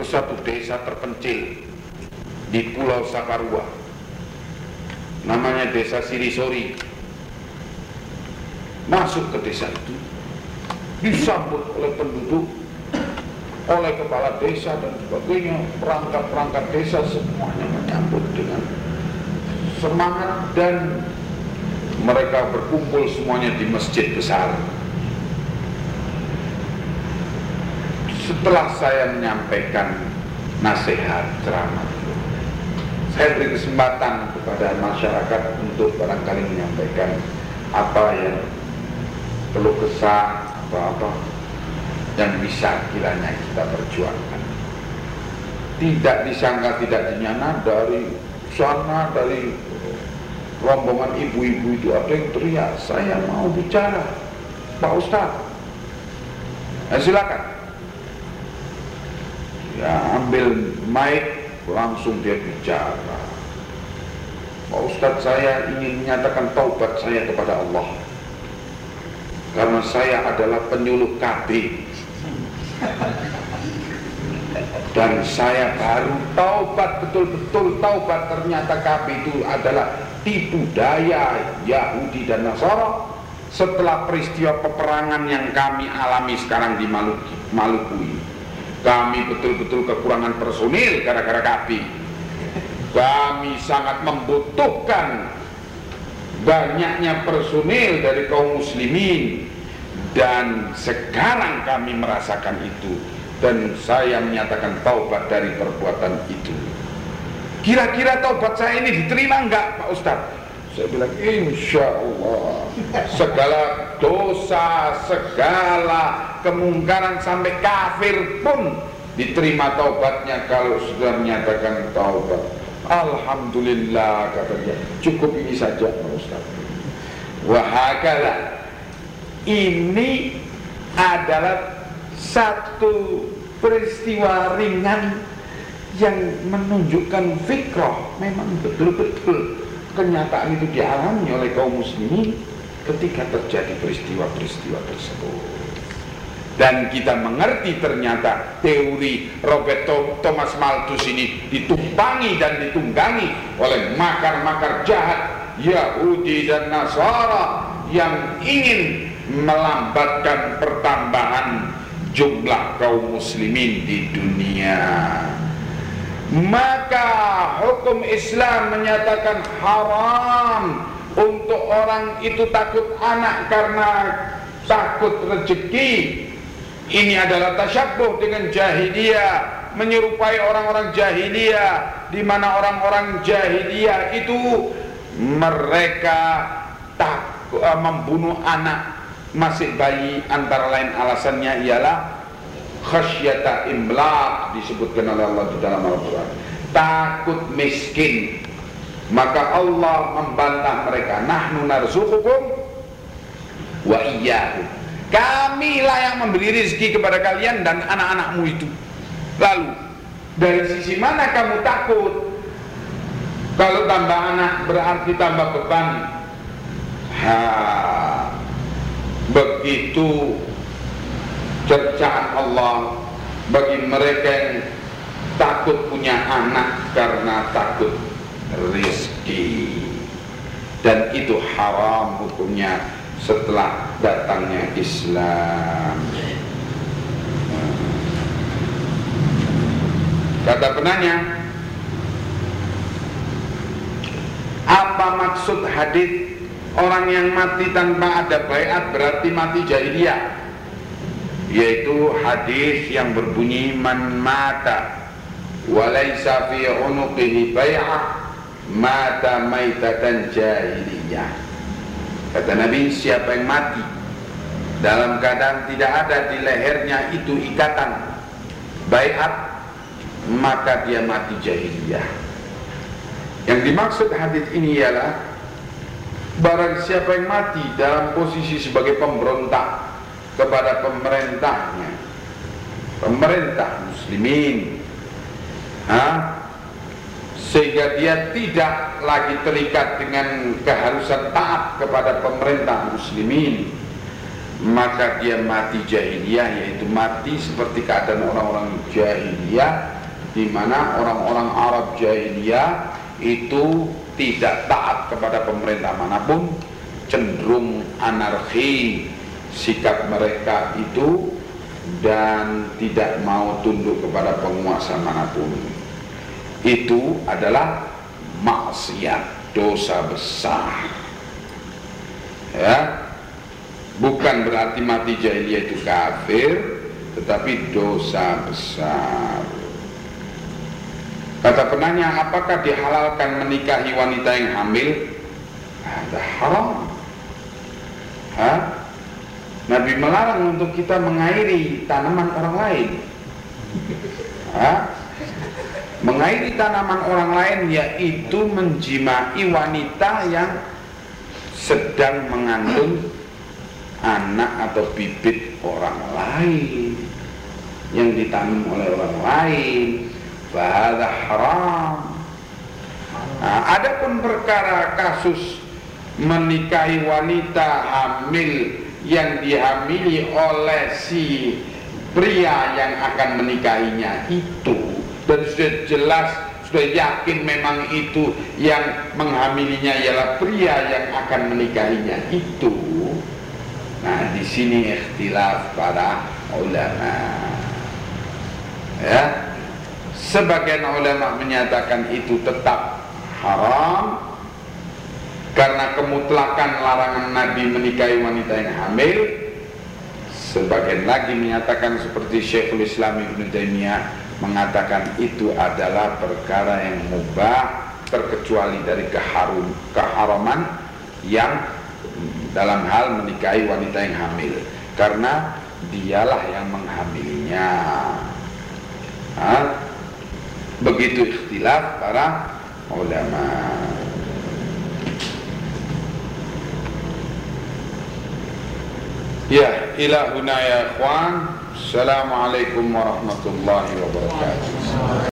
ke suatu desa terpencil di Pulau Saparua. Namanya Desa Sirisori. Masuk ke desa itu, disambut oleh penduduk, oleh kepala desa dan sebagainya, perangkat-perangkat desa semuanya menyambut dengan semangat dan mereka berkumpul semuanya di masjid besar. Setelah saya menyampaikan nasihat ceramah saya beri kesempatan kepada masyarakat untuk barangkali menyampaikan apa yang perlu kesah apa-apa yang bisa kiranya kita perjuangkan. Tidak disangka, tidak dinyana dari sana, dari rombongan ibu-ibu itu ada yang teriak, saya mau bicara, Pak Ustadz. Nah, silakan. Ya, ambil mic, langsung dia bicara. Pak Ustadz saya ingin menyatakan taubat saya kepada Allah. Karena saya adalah penyuluh KB Dan saya baru taubat betul-betul taubat. Ternyata KB itu adalah tipu daya Yahudi dan Nasara setelah peristiwa peperangan yang kami alami sekarang di Maluku, Maluku ini kami betul-betul kekurangan personil gara-gara kami. Kami sangat membutuhkan banyaknya personil dari kaum muslimin. Dan sekarang kami merasakan itu. Dan saya menyatakan taubat dari perbuatan itu. Kira-kira taubat saya ini diterima enggak Pak Ustadz saya bilang insya Allah segala dosa segala kemungkaran sampai kafir pun diterima taubatnya kalau sudah menyatakan taubat. Alhamdulillah kata dia. Cukup ini saja Pak Ustaz. Wahakala ini adalah satu peristiwa ringan yang menunjukkan fikroh memang betul-betul kenyataan itu dialami oleh kaum muslimin ketika terjadi peristiwa-peristiwa tersebut. Dan kita mengerti ternyata teori Roberto Thomas Malthus ini ditumpangi dan ditunggangi oleh makar-makar jahat Yahudi dan Nasara yang ingin melambatkan pertambahan jumlah kaum muslimin di dunia maka hukum Islam menyatakan haram untuk orang itu takut anak karena takut rezeki. Ini adalah tasyabuh dengan jahiliyah, menyerupai orang-orang jahiliyah di mana orang-orang jahiliyah itu mereka tak uh, membunuh anak. Masih bayi antara lain alasannya ialah khasyata imlaq disebutkan oleh Allah di dalam Al-Qur'an. Takut miskin. Maka Allah membantah mereka, nahnu narzuqukum wa iyyakum Kamilah yang memberi rezeki kepada kalian dan anak-anakmu itu. Lalu, dari sisi mana kamu takut? Kalau tambah anak berarti tambah beban. Ha, begitu cercaan Allah bagi mereka yang takut punya anak karena takut rezeki dan itu haram hukumnya setelah datangnya Islam. Kata penanya, apa maksud hadis orang yang mati tanpa ada bayat berarti mati jahiliyah? Yaitu hadis yang berbunyi man mata walaysa fi unuqihi bay'ah mata maitatan jahiliyah. Kata Nabi, siapa yang mati dalam keadaan tidak ada di lehernya itu ikatan bayat, maka dia mati jahiliyah. Yang dimaksud hadis ini ialah barang siapa yang mati dalam posisi sebagai pemberontak kepada pemerintahnya, pemerintah muslimin, ha? sehingga dia tidak lagi terikat dengan keharusan taat kepada pemerintah muslimin. Maka dia mati jahiliyah yaitu mati seperti keadaan orang-orang jahiliyah di mana orang-orang Arab jahiliyah itu tidak taat kepada pemerintah mana pun cenderung anarki sikap mereka itu dan tidak mau tunduk kepada penguasa mana pun. Itu adalah maksiat dosa besar. Ya. Bukan berarti mati jahiliyah itu kafir tetapi dosa besar. Kata penanya apakah dihalalkan menikahi wanita yang hamil? Ada haram. Ha? Nabi melarang untuk kita mengairi tanaman orang lain. Ha? mengairi tanaman orang lain yaitu menjimai wanita yang sedang mengandung anak atau bibit orang lain yang ditanam oleh orang lain. Bahada haram. Nah, adapun perkara kasus menikahi wanita hamil yang dihamili oleh si pria yang akan menikahinya itu. Dan sudah jelas sudah yakin memang itu yang menghamilinya ialah pria yang akan menikahinya itu. Nah di sini ikhtilaf para ulama. Ya sebagian ulama menyatakan itu tetap haram karena kemutlakan larangan Nabi menikahi wanita yang hamil sebagian lagi menyatakan seperti Syekhul Islam Ibn Taimiyah mengatakan itu adalah perkara yang mubah terkecuali dari keharum, keharaman yang dalam hal menikahi wanita yang hamil. Karena dialah yang menghamilinya. Ha? begitu ikhtilaf para ulama ya ilahuna ya ikhwan. Assalamualaikum warahmatullahi wabarakatuh